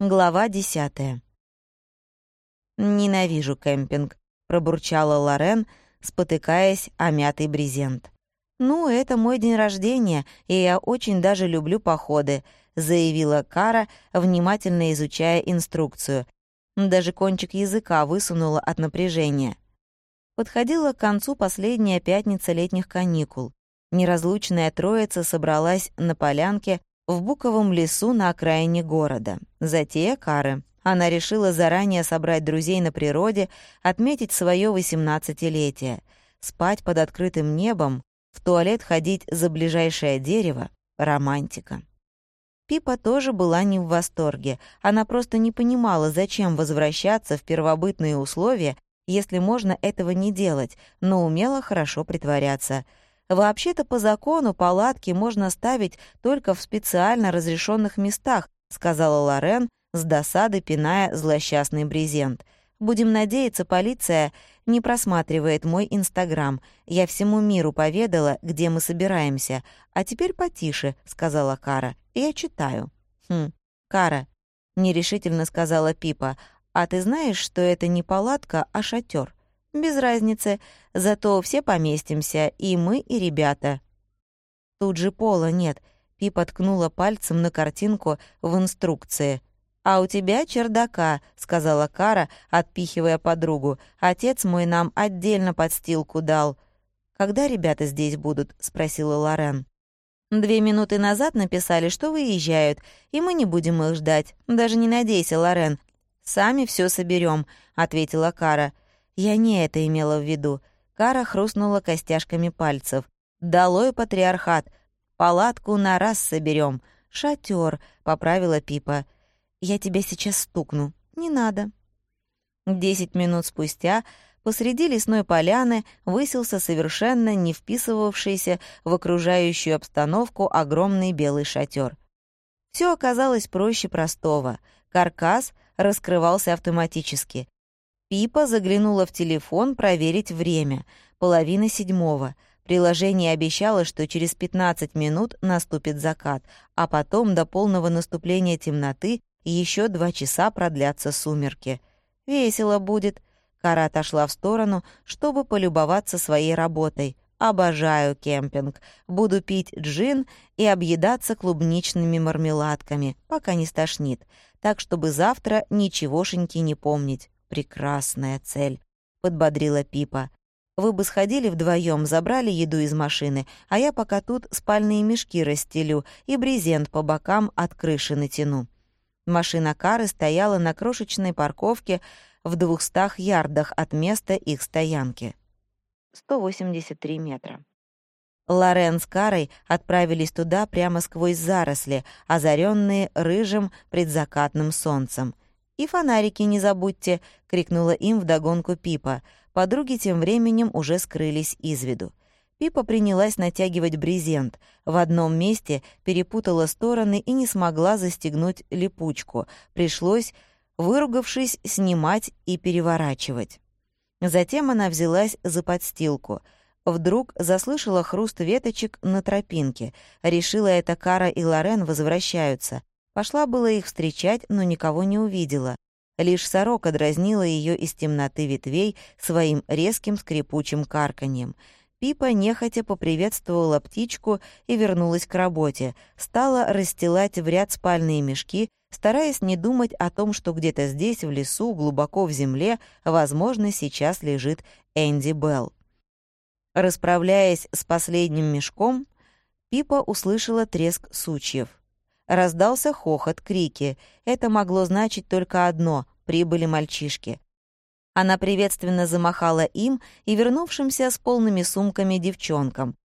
Глава десятая. «Ненавижу кемпинг», — пробурчала Лорен, спотыкаясь о мятый брезент. «Ну, это мой день рождения, и я очень даже люблю походы», — заявила Кара, внимательно изучая инструкцию. Даже кончик языка высунула от напряжения. Подходила к концу последняя пятница летних каникул. Неразлучная троица собралась на полянке в буковом лесу на окраине города. Затея Кары. Она решила заранее собрать друзей на природе, отметить свое восемнадцатилетие. Спать под открытым небом, в туалет ходить за ближайшее дерево — романтика. Пипа тоже была не в восторге. Она просто не понимала, зачем возвращаться в первобытные условия, если можно этого не делать, но умела хорошо притворяться — Вообще-то по закону палатки можно ставить только в специально разрешенных местах, сказала Лорен, с досады пиная злосчастный брезент. Будем надеяться, полиция не просматривает мой Инстаграм. Я всему миру поведала, где мы собираемся. А теперь потише, сказала Кара. Я читаю. Хм, Кара, нерешительно сказала Пипа. А ты знаешь, что это не палатка, а шатер? Без разницы, зато все поместимся, и мы, и ребята. Тут же пола нет. Пип откнула пальцем на картинку в инструкции. «А у тебя чердака», — сказала Кара, отпихивая подругу. «Отец мой нам отдельно подстилку дал». «Когда ребята здесь будут?» — спросила Лорен. «Две минуты назад написали, что выезжают, и мы не будем их ждать. Даже не надейся, Лорен. Сами все соберем, ответила Кара. Я не это имела в виду. Кара хрустнула костяшками пальцев. «Долой патриархат! Палатку на раз соберем. Шатер, поправила Пипа. «Я тебя сейчас стукну. Не надо». Десять минут спустя посреди лесной поляны высился совершенно не вписывавшийся в окружающую обстановку огромный белый шатер. Все оказалось проще простого. Каркас раскрывался автоматически. Пипа заглянула в телефон проверить время. Половина седьмого. Приложение обещало, что через 15 минут наступит закат, а потом до полного наступления темноты еще два часа продлятся сумерки. «Весело будет». Кара отошла в сторону, чтобы полюбоваться своей работой. «Обожаю кемпинг. Буду пить джин и объедаться клубничными мармеладками, пока не стошнит, так чтобы завтра ничегошеньки не помнить. «Прекрасная цель», — подбодрила Пипа. «Вы бы сходили вдвоем, забрали еду из машины, а я пока тут спальные мешки расстелю и брезент по бокам от крыши натяну». Машина Кары стояла на крошечной парковке в двухстах ярдах от места их стоянки. 183 метра. Лорен с Карой отправились туда прямо сквозь заросли, озаренные рыжим предзакатным солнцем. «И фонарики не забудьте!» — крикнула им вдогонку Пипа. Подруги тем временем уже скрылись из виду. Пипа принялась натягивать брезент. В одном месте перепутала стороны и не смогла застегнуть липучку. Пришлось, выругавшись, снимать и переворачивать. Затем она взялась за подстилку. Вдруг заслышала хруст веточек на тропинке. Решила, это Кара и Лорен возвращаются. Пошла было их встречать, но никого не увидела. Лишь сорока дразнила ее из темноты ветвей своим резким скрипучим карканьем. Пипа нехотя поприветствовала птичку и вернулась к работе. Стала расстилать в ряд спальные мешки, стараясь не думать о том, что где-то здесь, в лесу, глубоко в земле, возможно, сейчас лежит Энди Белл. Расправляясь с последним мешком, Пипа услышала треск сучьев. Раздался хохот, крики. Это могло значить только одно — прибыли мальчишки. Она приветственно замахала им и вернувшимся с полными сумками девчонкам.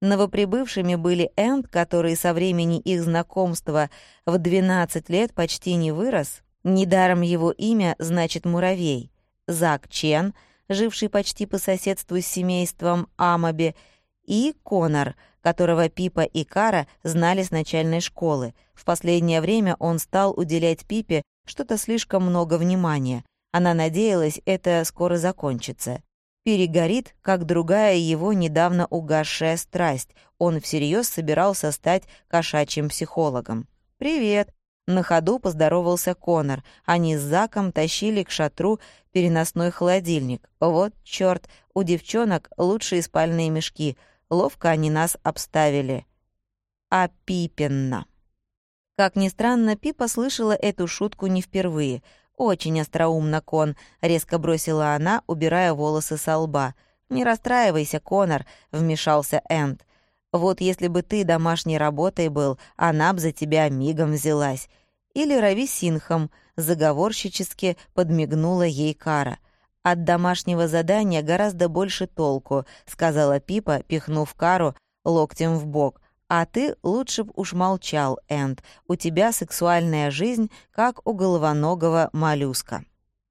Новоприбывшими были Энд, который со времени их знакомства в 12 лет почти не вырос. Недаром его имя значит «муравей». Зак Чен, живший почти по соседству с семейством Амаби, и Конор, которого Пипа и Кара знали с начальной школы. В последнее время он стал уделять Пипе что-то слишком много внимания. Она надеялась, это скоро закончится. Перегорит, как другая его недавно угасшая страсть. Он всерьез собирался стать кошачьим психологом. «Привет!» На ходу поздоровался Конор. Они с Заком тащили к шатру переносной холодильник. Вот чёрт, у девчонок лучшие спальные мешки. Ловко они нас обставили. А Пипенна. Как ни странно, Пипа слышала эту шутку не впервые. «Очень остроумно, Кон», — резко бросила она, убирая волосы со лба. «Не расстраивайся, Конор», — вмешался Энд. Вот если бы ты домашней работой был, она б за тебя мигом взялась. Или Рави Синхам, заговорщически подмигнула ей Кара. «От домашнего задания гораздо больше толку», — сказала Пипа, пихнув Кару локтем в бок. «А ты лучше б уж молчал, Энд. У тебя сексуальная жизнь, как у головоногого моллюска».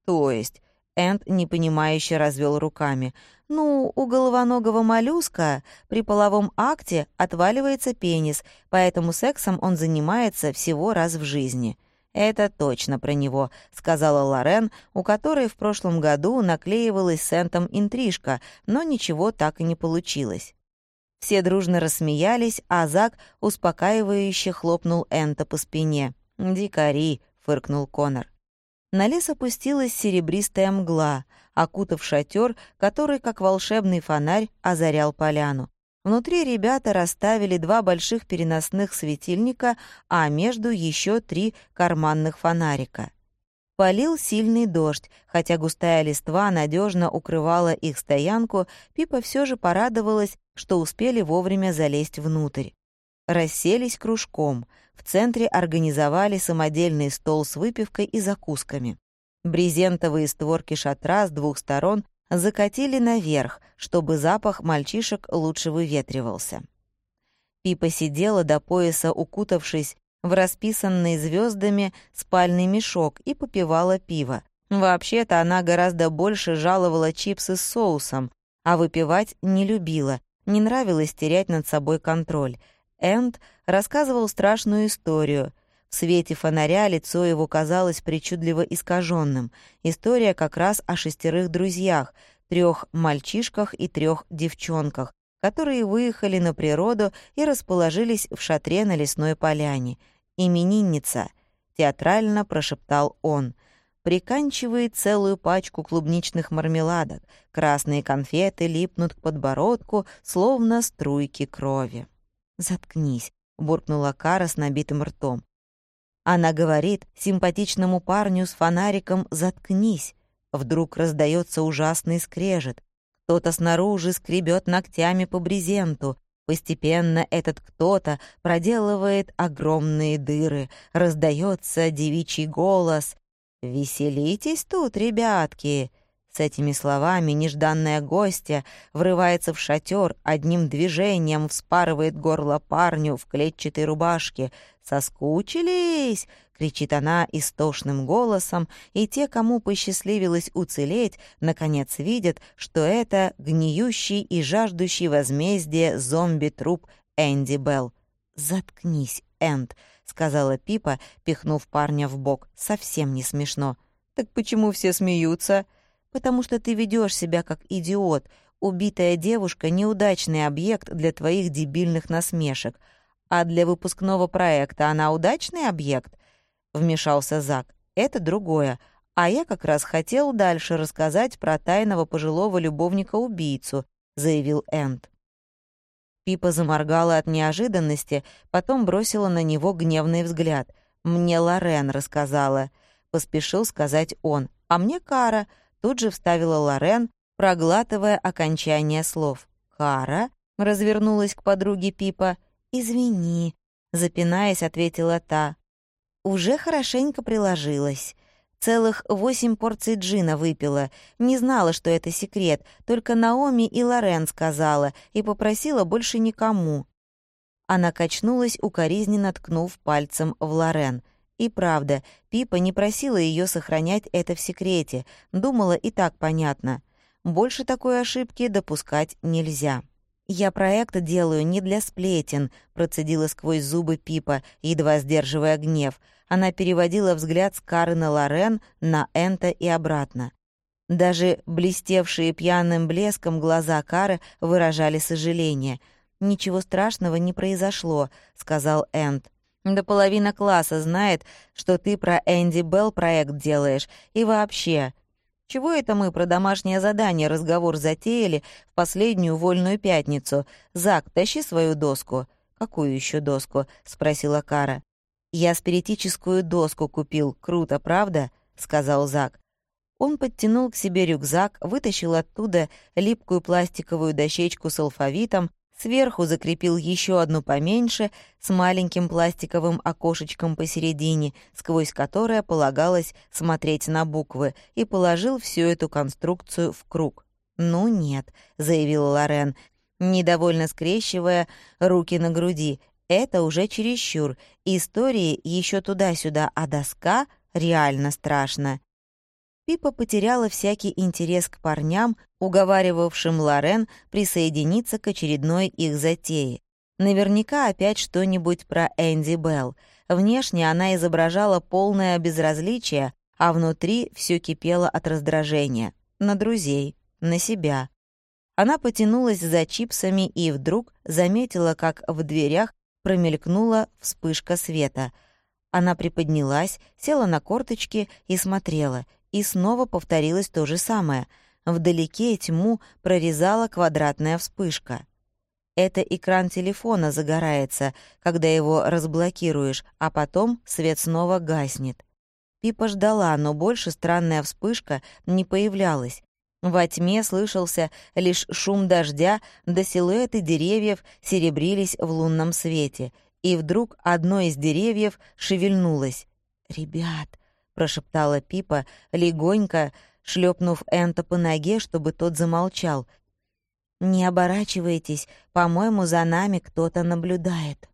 «То есть?» — Энд непонимающе развел руками. Ну, у головоногого моллюска при половом акте отваливается пенис, поэтому сексом он занимается всего раз в жизни. «Это точно про него», — сказала Лорен, у которой в прошлом году наклеивалась с Энтом интрижка, но ничего так и не получилось. Все дружно рассмеялись, а Зак успокаивающе хлопнул Энта по спине. «Дикари», — фыркнул Конор. На лес опустилась серебристая мгла, окутав шатер, который, как волшебный фонарь, озарял поляну. Внутри ребята расставили два больших переносных светильника, а между еще три карманных фонарика. Полил сильный дождь, хотя густая листва надежно укрывала их стоянку, Пипа все же порадовалась, что успели вовремя залезть внутрь. Расселись кружком — в центре организовали самодельный стол с выпивкой и закусками. Брезентовые створки шатра с двух сторон закатили наверх, чтобы запах мальчишек лучше выветривался. Пипа сидела до пояса, укутавшись в расписанный звездами спальный мешок и попивала пиво. Вообще-то она гораздо больше жаловала чипсы с соусом, а выпивать не любила, не нравилось терять над собой контроль — Энд рассказывал страшную историю. В свете фонаря лицо его казалось причудливо искаженным. История как раз о шестерых друзьях, трех мальчишках и трех девчонках, которые выехали на природу и расположились в шатре на лесной поляне. «Именинница», — театрально прошептал он, — приканчивает целую пачку клубничных мармеладок, красные конфеты липнут к подбородку, словно струйки крови. «Заткнись», — буркнула Кара с набитым ртом. Она говорит симпатичному парню с фонариком «заткнись». Вдруг раздается ужасный скрежет. Кто-то снаружи скребет ногтями по брезенту. Постепенно этот кто-то проделывает огромные дыры. Раздается девичий голос. «Веселитесь тут, ребятки!» С этими словами нежданная гостья врывается в шатер, одним движением вспарывает горло парню в клетчатой рубашке. «Соскучились!» — кричит она истошным голосом, и те, кому посчастливилось уцелеть, наконец видят, что это гниющий и жаждущий возмездия зомби-труп Энди Белл. «Заткнись, Энд», — сказала Пипа, пихнув парня в бок. «Совсем не смешно». «Так почему все смеются?» Потому что ты ведешь себя как идиот. Убитая девушка — неудачный объект для твоих дебильных насмешек. А для выпускного проекта она удачный объект?» — вмешался Зак. «Это другое. А я как раз хотел дальше рассказать про тайного пожилого любовника-убийцу», — заявил Энд. Пипа заморгала от неожиданности, потом бросила на него гневный взгляд. «Мне Лорен рассказала», — поспешил сказать он. «А мне Кара», Тут же вставила Лорен, проглатывая окончание слов. «Кара?» — развернулась к подруге Пипа. «Извини», — запинаясь, ответила та. «Уже хорошенько приложилась. Целых восемь порций джина выпила. Не знала, что это секрет, только Наоми и Лорен сказала и попросила больше никому». Она качнулась, укоризненно ткнув пальцем в Лорен — и правда, Пипа не просила ее сохранять это в секрете, думала и так понятно. Больше такой ошибки допускать нельзя. «Я проект делаю не для сплетен», — процедила сквозь зубы Пипа, едва сдерживая гнев. Она переводила взгляд с Кары на Лорен, на Энта и обратно. Даже блестевшие пьяным блеском глаза Кары выражали сожаление. «Ничего страшного не произошло», — сказал Энт. Да половина класса знает, что ты про Энди Белл проект делаешь. И вообще, чего это мы про домашнее задание разговор затеяли в последнюю вольную пятницу? Зак, тащи свою доску. «Какую еще доску?» — спросила Кара. «Я спиритическую доску купил. Круто, правда?» — сказал Зак. Он подтянул к себе рюкзак, вытащил оттуда липкую пластиковую дощечку с алфавитом, Сверху закрепил еще одну поменьше, с маленьким пластиковым окошечком посередине, сквозь которое полагалось смотреть на буквы, и положил всю эту конструкцию в круг. «Ну нет», — заявил Лорен, недовольно скрещивая руки на груди. «Это уже чересчур. Истории еще туда-сюда, а доска реально страшно». Пипа потеряла всякий интерес к парням, уговаривавшим Лорен присоединиться к очередной их затее. Наверняка опять что-нибудь про Энди Белл. Внешне она изображала полное безразличие, а внутри все кипело от раздражения. На друзей, на себя. Она потянулась за чипсами и вдруг заметила, как в дверях промелькнула вспышка света. Она приподнялась, села на корточки и смотрела, и снова повторилось то же самое. Вдалеке тьму прорезала квадратная вспышка. Это экран телефона загорается, когда его разблокируешь, а потом свет снова гаснет. Пипа ждала, но больше странная вспышка не появлялась. Во тьме слышался лишь шум дождя, да силуэты деревьев серебрились в лунном свете. И вдруг одно из деревьев шевельнулось. «Ребят!» Прошептала Пипа, легонько шлепнув Энта по ноге, чтобы тот замолчал. «Не оборачивайтесь, по-моему, за нами кто-то наблюдает».